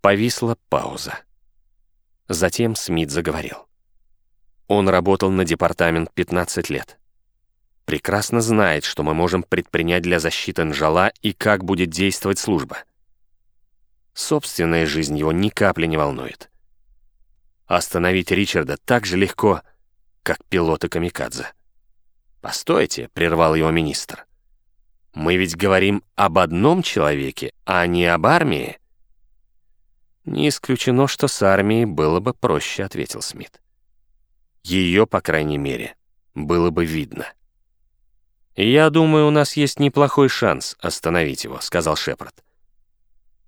Повисла пауза. Затем Смит заговорил. Он работал на департамент 15 лет. Прекрасно знает, что мы можем предпринять для защиты Нжала и как будет действовать служба. Собственная жизнь его ни капли не волнует. Остановить Ричарда так же легко, как пилота Камикадзе. «Постойте», — прервал его министр. «Мы ведь говорим об одном человеке, а не об армии». «Не исключено, что с армией было бы проще», — ответил Смит. «Ее, по крайней мере, было бы видно». «Я думаю, у нас есть неплохой шанс остановить его», — сказал Шепард.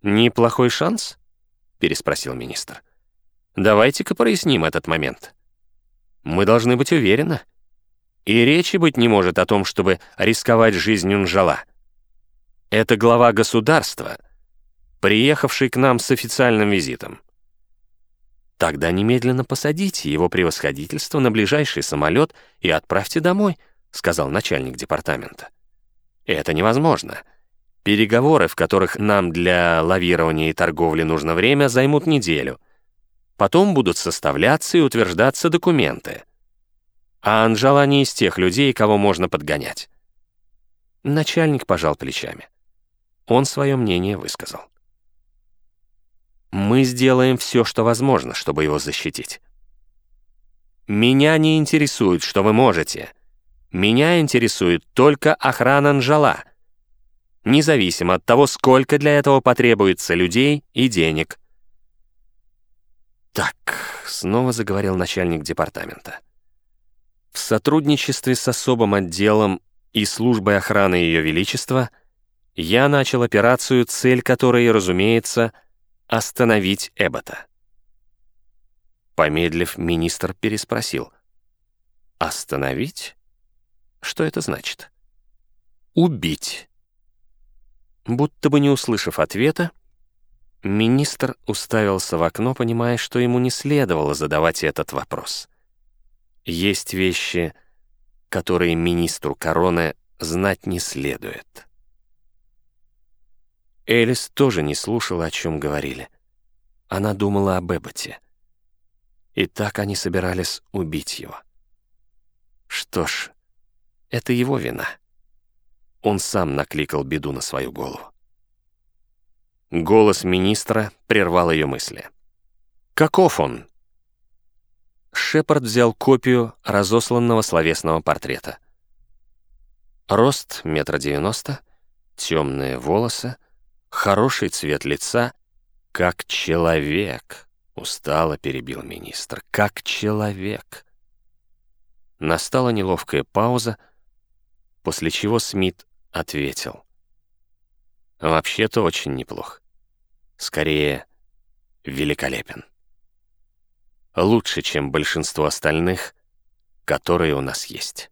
«Неплохой шанс?» — переспросил министр. «Давайте-ка проясним этот момент. Мы должны быть уверены. И речи быть не может о том, чтобы рисковать жизнью Нжала. Это глава государства — приехавший к нам с официальным визитом. Тогда немедленно посадите его превосходительство на ближайший самолет и отправьте домой, сказал начальник департамента. Это невозможно. Переговоры, в которых нам для лавирования и торговли нужно время, займут неделю. Потом будут составляться и утверждаться документы. А Анжела не из тех людей, кого можно подгонять. Начальник пожал плечами. Он свое мнение высказал. Мы сделаем все, что возможно, чтобы его защитить. Меня не интересует, что вы можете. Меня интересует только охрана Нжала. Независимо от того, сколько для этого потребуется людей и денег. Так, снова заговорил начальник департамента. В сотрудничестве с особым отделом и службой охраны Ее Величества я начал операцию, цель которой, разумеется, — остановить Эббота. Помедлив, министр переспросил. «Остановить? Что это значит?» «Убить». Будто бы не услышав ответа, министр уставился в окно, понимая, что ему не следовало задавать этот вопрос. Есть вещи, которые министру короны знать не следует. Элис тоже не слушала, о чем говорили. Она думала об Эбботе. И так они собирались убить его. Что ж, это его вина. Он сам накликал беду на свою голову. Голос министра прервал ее мысли. «Каков он?» Шепард взял копию разосланного словесного портрета. Рост метра девяносто, темные волосы, хороший цвет лица, как человек, устало перебил министр, как человек. Настала неловкая пауза, после чего Смит ответил. Вообще-то очень неплох. Скорее, великолепен. Лучше, чем большинство остальных, которые у нас есть.